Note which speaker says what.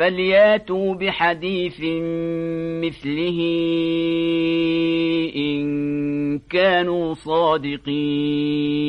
Speaker 1: فلياتوا بحديث مثله إن كانوا صادقين